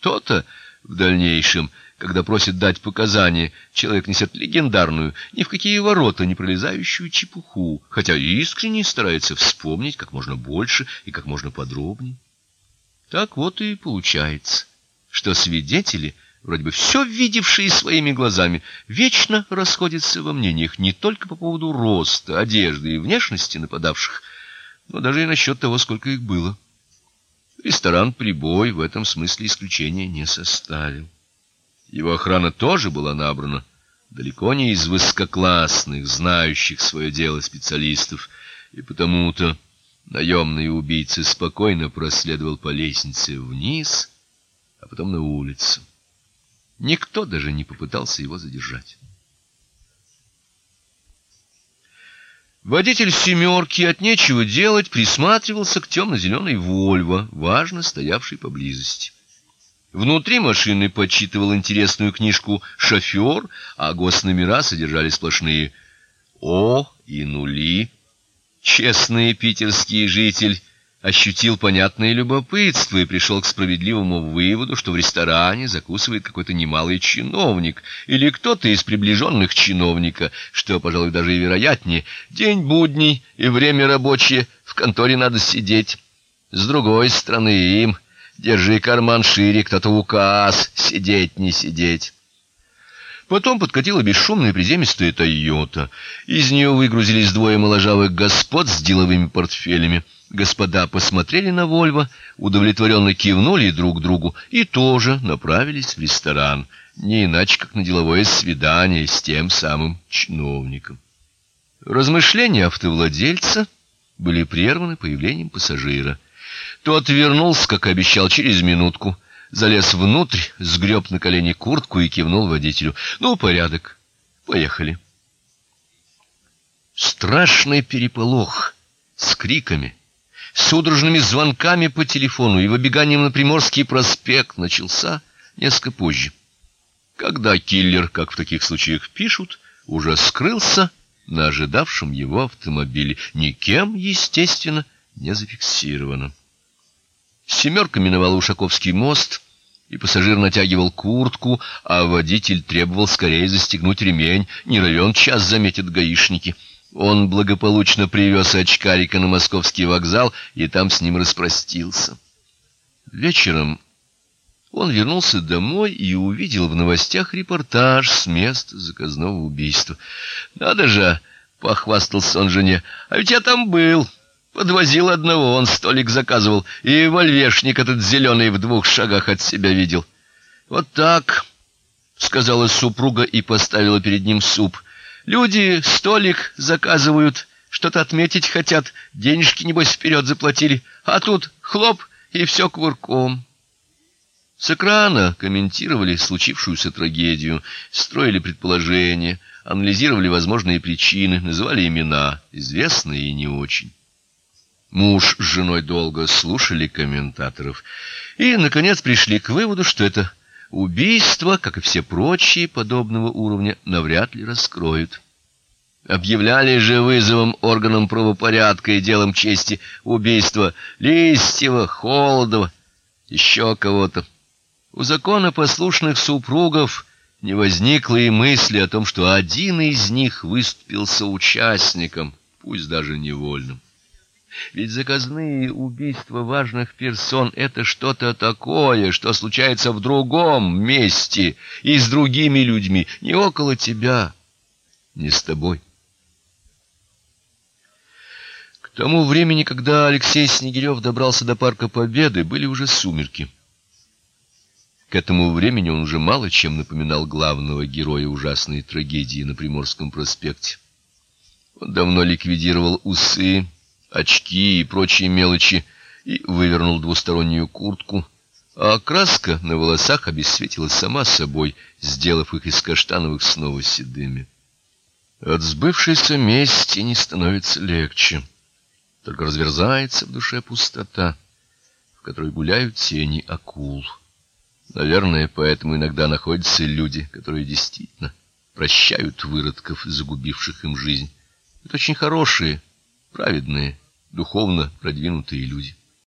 То-то в дальнейшем, когда просит дать показания, человек несет легендарную, ни в какие ворота не пролезающую чепуху, хотя искренне старается вспомнить как можно больше и как можно подробнее. Так вот и получается, что свидетели, вроде бы все видевшие своими глазами, вечно расходятся во мнениях не только по поводу роста, одежды и внешности нападавших, но даже и насчет того, сколько их было. Ресторан Прибой в этом смысле исключения не составил. Его охрана тоже была набрана далеко не из высококлассных, знающих свое дело специалистов, и потому-то наемный убийца спокойно проследовал по лестнице вниз, а потом на улицу. Никто даже не попытался его задержать. Водитель семерки от нечего делать присматривался к темно зеленой Вольво, важно стоявшей поблизости. Внутри машины подсчитывал интересную книжку шофер, а госномера содержали сплошные О и нули. Честный питерский житель ощутил понятное любопытство и пришел к справедливому выводу, что в ресторане закусывает какой-то немалый чиновник или кто-то из приближенных чиновника, что, пожалуй, даже и вероятнее. День будний и время рабочее, в конторе надо сидеть. С другой стороны, им держи карман шире, кто-то указ, сидеть не сидеть. Потом подкатила бесшумная приземистая Тойота. Из нее выгрузились двое моложавых господ с деловыми портфелями. Господа посмотрели на Вольво, удовлетворенно кивнули друг другу и тоже направились в ресторан, не иначе как на деловое свидание с тем самым чиновником. Размышления автовладельца были прерваны появлением пассажира. Тот вернулся, как обещал, через минутку, залез внутрь, сгреб на колени куртку и кивнул водителю: "Ну, порядок. Поехали". Страшный переполох с криками судорожными звонками по телефону и выбеганием на Приморский проспект начался несколько позже. Когда киллер, как в таких случаях пишут, уже скрылся на ожидавшем его автомобиле, никем, естественно, не зафиксировано. Семерка миновала Ушаковский мост, и пассажир натягивал куртку, а водитель требовал скорее застегнуть ремень, не равен час заметят гаишники. Он благополучно привез очкарика на московский вокзал и там с ним распростился. Вечером он вернулся домой и увидел в новостях репортаж с места заказного убийства. Надо же, похвастался он жене. А ведь я там был. Подвозил одного, он столик заказывал, и вольвешник этот зеленый в двух шагах от себя видел. Вот так, сказала супруга и поставила перед ним суп. Люди столик заказывают, что-то отметить хотят, денежки небось вперед заплатили, а тут хлоп и все кувырком. С экрана комментировали случившуюся трагедию, строили предположения, анализировали возможные причины, называли имена, известные и не очень. Муж с женой долго слушали комментаторов и наконец пришли к выводу, что это Убийство, как и все прочие подобного уровня, навряд ли раскроют. Объявляли же вызовом органам правопорядка и делом чести убийство Листьева, Холодова, еще кого-то. У законопослушных супругов не возникло и мысли о том, что один из них выступил соучастником, пусть даже невольным. Ведь заказные убийства важных персон это что-то такое, что случается в другом месте и с другими людьми, не около тебя, не с тобой. К тому времени, когда Алексей Снегирев добрался до парка Победы, были уже сумерки. К этому времени он уже мало чем напоминал главного героя ужасной трагедии на Приморском проспекте. Он давно ликвидировал усы, очки и прочие мелочи и вывернул двустороннюю куртку, а краска на волосах обесцветилась сама собой, сделав их из каштановых снова седыми. От сбывшейся мести не становится легче, только разверзается в душе пустота, в которой гуляют тени акул. Наверное, поэтому иногда находятся люди, которые действительно прощают выродков, загубивших им жизнь. Это очень хорошие, праведные, духовно продвинутые люди.